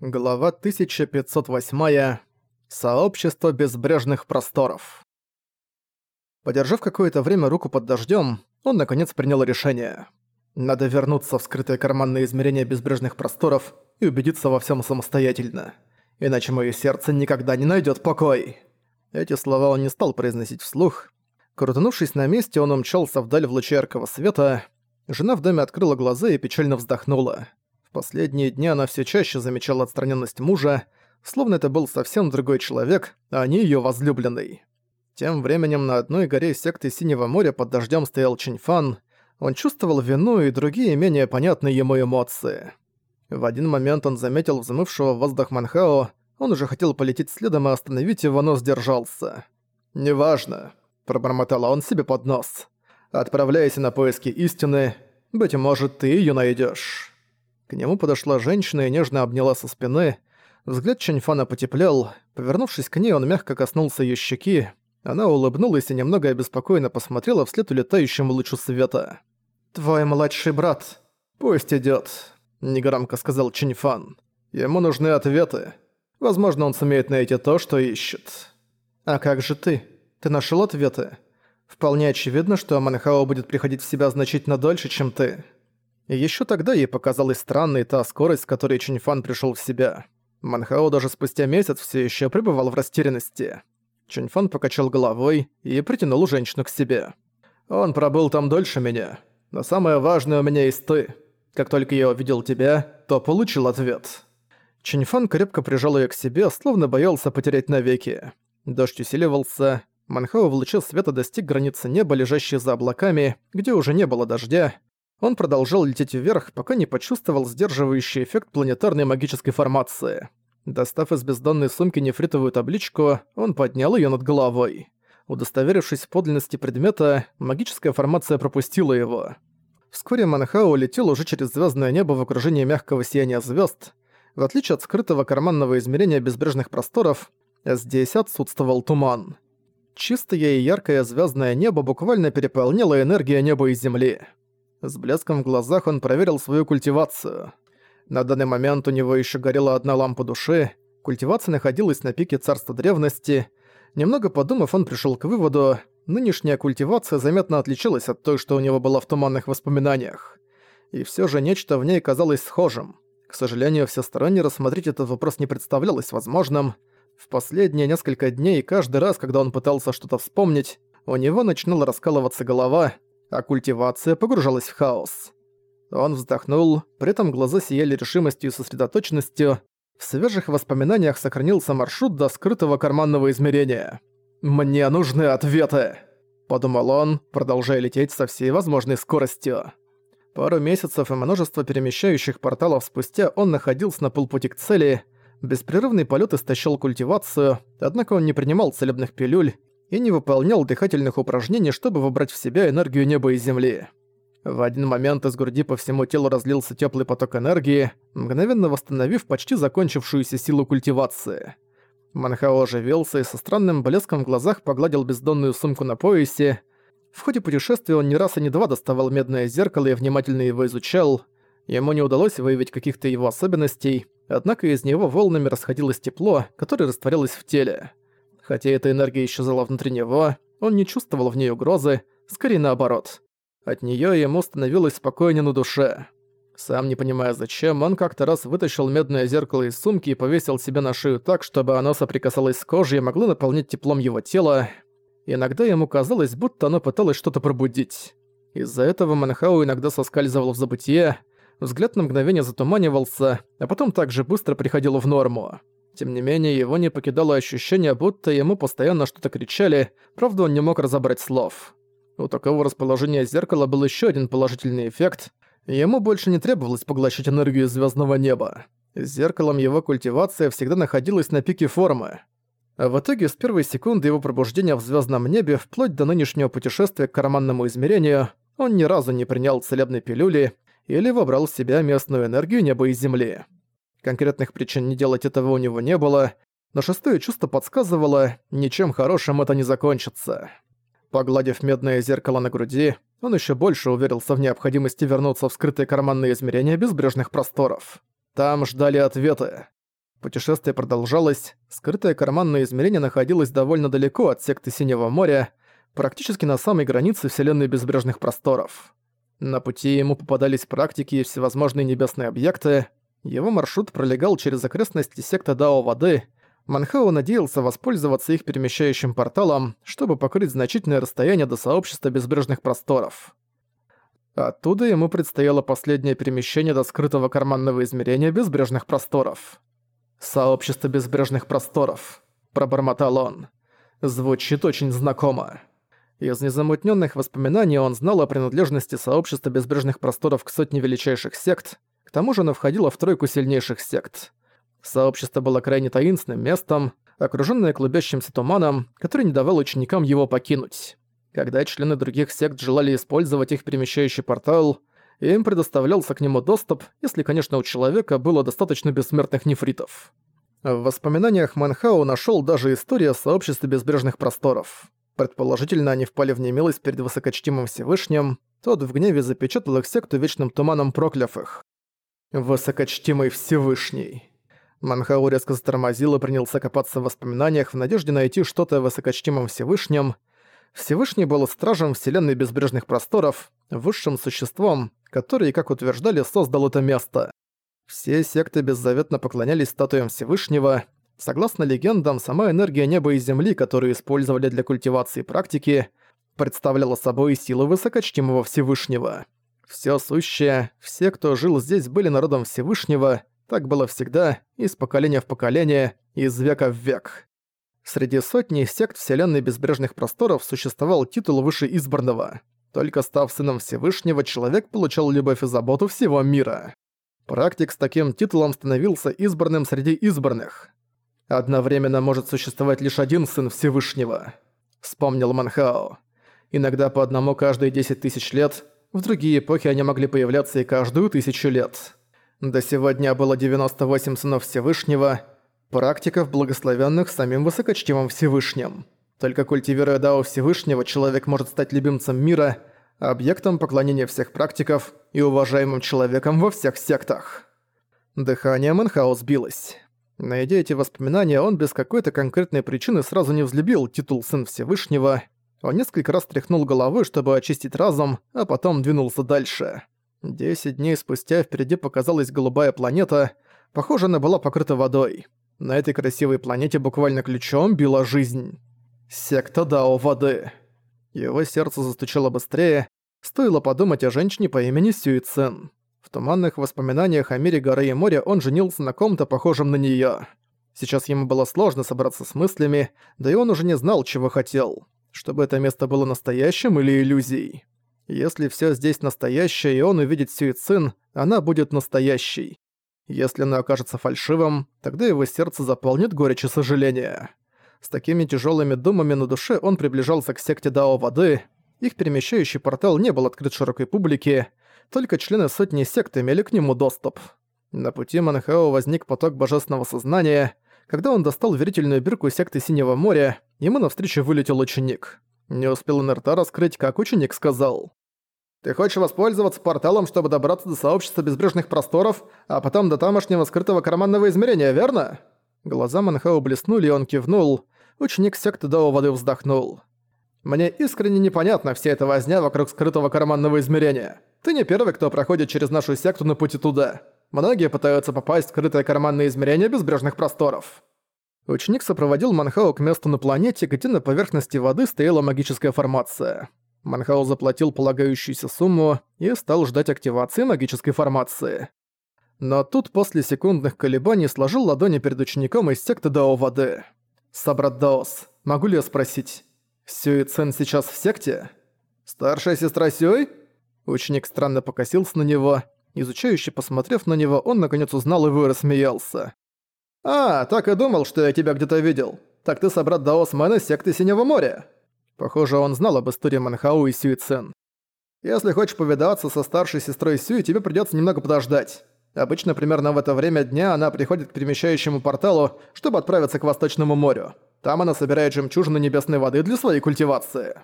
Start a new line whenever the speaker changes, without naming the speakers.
Глава 1508. Сообщество безбрежных просторов. Подержав какое-то время руку под дождем, он наконец принял решение. Надо вернуться в скрытое карманное измерение безбрежных просторов и убедиться во всем самостоятельно. Иначе мое сердце никогда не найдет покой. Эти слова он не стал произносить вслух. Крутанувшись на месте, он умчался вдаль в луче яркого света. Жена в доме открыла глаза и печально вздохнула. В последние дни она все чаще замечала отстраненность мужа, словно это был совсем другой человек, а не ее возлюбленный. Тем временем на одной горе секты Синего моря под дождем стоял Чиньфан. Он чувствовал вину и другие менее понятные ему эмоции. В один момент он заметил взмывшего в воздух Манхао, он уже хотел полететь следом и остановить его, но сдержался. «Неважно», — пробормотал он себе под нос. «Отправляйся на поиски истины, быть может, ты ее найдешь. К нему подошла женщина и нежно обняла со спины. Взгляд Чаньфана потеплел. Повернувшись к ней, он мягко коснулся ее щеки. Она улыбнулась и немного обеспокоенно посмотрела вслед улетающему лучу света. «Твой младший брат. Пусть идёт», — негромко сказал Чиньфан. «Ему нужны ответы. Возможно, он сумеет найти то, что ищет». «А как же ты? Ты нашёл ответы?» «Вполне очевидно, что Манхао будет приходить в себя значительно дольше, чем ты». Еще тогда ей показалась странной та скорость, с которой Чуньфан пришел в себя. Манхао даже спустя месяц все еще пребывал в растерянности. Чуньфан покачал головой и притянул женщину к себе. «Он пробыл там дольше меня, но самое важное у меня есть ты. Как только я увидел тебя, то получил ответ». Чиньфан крепко прижал ее к себе, словно боялся потерять навеки. Дождь усиливался, Манхао в луче света достиг границы неба, лежащей за облаками, где уже не было дождя, он продолжал лететь вверх, пока не почувствовал сдерживающий эффект планетарной магической формации. Достав из бездонной сумки нефритовую табличку, он поднял её над головой. Удостоверившись в подлинности предмета, магическая формация пропустила его. Вскоре Манхао летел уже через звёздное небо в окружении мягкого сияния звёзд. В отличие от скрытого карманного измерения безбрежных просторов, здесь отсутствовал туман. Чистое и яркое звёздное небо буквально переполняло энергия неба и земли. С блеском в глазах он проверил свою культивацию. На данный момент у него еще горела одна лампа души, культивация находилась на пике царства древности. Немного подумав, он пришел к выводу, нынешняя культивация заметно отличалась от той, что у него была в туманных воспоминаниях. И все же нечто в ней казалось схожим. К сожалению, всесторонне рассмотреть этот вопрос не представлялось возможным. В последние несколько дней, каждый раз, когда он пытался что-то вспомнить, у него начинала раскалываться голова, а культивация погружалась в хаос. Он вздохнул, при этом глаза сияли решимостью и сосредоточенностью. В свежих воспоминаниях сохранился маршрут до скрытого карманного измерения. «Мне нужны ответы!» – подумал он, продолжая лететь со всей возможной скоростью. Пару месяцев и множество перемещающих порталов спустя он находился на полпути к цели. Беспрерывный полет истощил культивацию, однако он не принимал целебных пилюль и не выполнял дыхательных упражнений, чтобы вобрать в себя энергию неба и земли. В один момент из груди по всему телу разлился теплый поток энергии, мгновенно восстановив почти закончившуюся силу культивации. Манхао оживился и со странным блеском в глазах погладил бездонную сумку на поясе. В ходе путешествия он не раз и не два доставал медное зеркало и внимательно его изучал. Ему не удалось выявить каких-то его особенностей, однако из него волнами расходилось тепло, которое растворялось в теле. Хотя эта энергия исчезала внутри него, он не чувствовал в ней угрозы, скорее наоборот. От неё ему становилось спокойнее на душе. Сам не понимая зачем, он как-то раз вытащил медное зеркало из сумки и повесил себе на шею так, чтобы оно соприкасалось с кожей и могло наполнять теплом его тело. Иногда ему казалось, будто оно пыталось что-то пробудить. Из-за этого Манхау иногда соскальзывал в забытие, взгляд на мгновение затуманивался, а потом также быстро приходил в норму. Тем не менее, его не покидало ощущение, будто ему постоянно что-то кричали, правда он не мог разобрать слов. У такого расположения зеркала был еще один положительный эффект. Ему больше не требовалось поглощать энергию звездного неба. Зеркалом его культивация всегда находилась на пике формы. А в итоге с первой секунды его пробуждения в звездном небе вплоть до нынешнего путешествия к карманному измерению он ни разу не принял целебной пилюли или вобрал в себя местную энергию неба и земли. Конкретных причин не делать этого у него не было, но шестое чувство подсказывало, ничем хорошим это не закончится. Погладив медное зеркало на груди, он еще больше уверился в необходимости вернуться в скрытые карманные измерения безбрежных просторов. Там ждали ответы. Путешествие продолжалось, скрытое карманное измерение находилось довольно далеко от секты Синего моря, практически на самой границе Вселенной Безбрежных Просторов. На пути ему попадались практики и всевозможные небесные объекты, его маршрут пролегал через окрестности секты Дао Воды, Манхао надеялся воспользоваться их перемещающим порталом, чтобы покрыть значительное расстояние до сообщества Безбрежных Просторов. Оттуда ему предстояло последнее перемещение до скрытого карманного измерения Безбрежных Просторов. «Сообщество безбрежных просторов», — пробормотал он. Звучит очень знакомо. Из незамутненных воспоминаний он знал о принадлежности сообщества безбрежных просторов к сотне величайших сект, к тому же оно входило в тройку сильнейших сект. Сообщество было крайне таинственным местом, окружённое клубящимся туманом, который не давал ученикам его покинуть. Когда члены других сект желали использовать их перемещающий портал, им предоставлялся к нему доступ, если, конечно, у человека было достаточно бессмертных нефритов. В воспоминаниях Манхау нашел даже историю о сообществе безбрежных просторов. Предположительно, они впали в немилость перед высокочтимым Всевышним, тот в гневе запечатал их секту вечным туманом прокляв их. «Высокочтимый Всевышний». Манхау резко затормозил и принялся копаться в воспоминаниях в надежде найти что-то о высокочтимом Всевышнем. Всевышний был стражем Вселенной Безбрежных Просторов, высшим существом, который, как утверждали, создал это место. Все секты беззаветно поклонялись статуям Всевышнего. Согласно легендам, сама энергия неба и земли, которую использовали для культивации практики, представляла собой силы высокочтимого Всевышнего. Всё сущее, все, кто жил здесь, были народом Всевышнего, так было всегда, из поколения в поколение, из века в век. Среди сотни сект Вселенной Безбрежных Просторов существовал титул выше избранного. Только став сыном Всевышнего, человек получал любовь и заботу всего мира. Практик с таким титулом становился избранным среди избранных. Одновременно может существовать лишь один сын Всевышнего. Вспомнил Манхао. Иногда по одному каждые 10 тысяч лет, в другие эпохи они могли появляться и каждую тысячу лет. До сегодня было 98 сынов Всевышнего, практиков, благословенных самим высокочтимым Всевышним. Только культивируя Дао Всевышнего, человек может стать любимцем мира, объектом поклонения всех практиков и уважаемым человеком во всех сектах. Дыхание Манхао сбилось. Найдя эти воспоминания, он без какой-то конкретной причины сразу не взлюбил титул «Сын Всевышнего». Он несколько раз тряхнул головой, чтобы очистить разум, а потом двинулся дальше. Десять дней спустя впереди показалась голубая планета. Похоже, она была покрыта водой. На этой красивой планете буквально ключом била жизнь. Секта Дао Воды. Его сердце застучало быстрее, стоило подумать о женщине по имени Сюи Цен. В туманных воспоминаниях о мире горы и моря он женился на ком-то похожем на неё. Сейчас ему было сложно собраться с мыслями, да и он уже не знал, чего хотел. Чтобы это место было настоящим или иллюзией. Если всё здесь настоящее, и он увидит Сюи Цин, она будет настоящей. Если она окажется фальшивым, тогда его сердце заполнит горечь и сожаление. С такими тяжелыми думами на душе он приближался к секте Дао Воды. Их перемещающий портал не был открыт широкой публике, только члены сотни сект имели к нему доступ. На пути Манхао возник поток божественного сознания. Когда он достал верительную бирку секты Синего моря, ему навстречу вылетел ученик. Не успел он рта раскрыть, как ученик сказал. «Ты хочешь воспользоваться порталом, чтобы добраться до сообщества безбрежных просторов, а потом до тамошнего скрытого карманного измерения, верно?» Глаза Манхао блеснули, и он кивнул. Ученик секты Дао воды вздохнул. «Мне искренне непонятна вся эта возня вокруг скрытого карманного измерения. Ты не первый, кто проходит через нашу секту на пути туда. Многие пытаются попасть в скрытое карманное измерение безбрежных просторов». Ученик сопроводил Манхао к месту на планете, где на поверхности воды стояла магическая формация. Манхао заплатил полагающуюся сумму и стал ждать активации магической формации. Но тут после секундных колебаний сложил ладони перед учеником из секты Дао Воды. «Собрат Даос, могу ли я спросить, Сюи Цен сейчас в секте?» «Старшая сестра Сюй?» Ученик странно покосился на него. Изучающий, посмотрев на него, он наконец узнал его и рассмеялся. «А, так и думал, что я тебя где-то видел. Так ты собрат Даос Мэна секты Синего моря?» Похоже, он знал об истории Манхау и Сюи Цен. «Если хочешь повидаться со старшей сестрой Сюи, тебе придётся немного подождать. Обычно примерно в это время дня она приходит к перемещающему порталу, чтобы отправиться к Восточному морю. Там она собирает жемчужины небесной воды для своей культивации.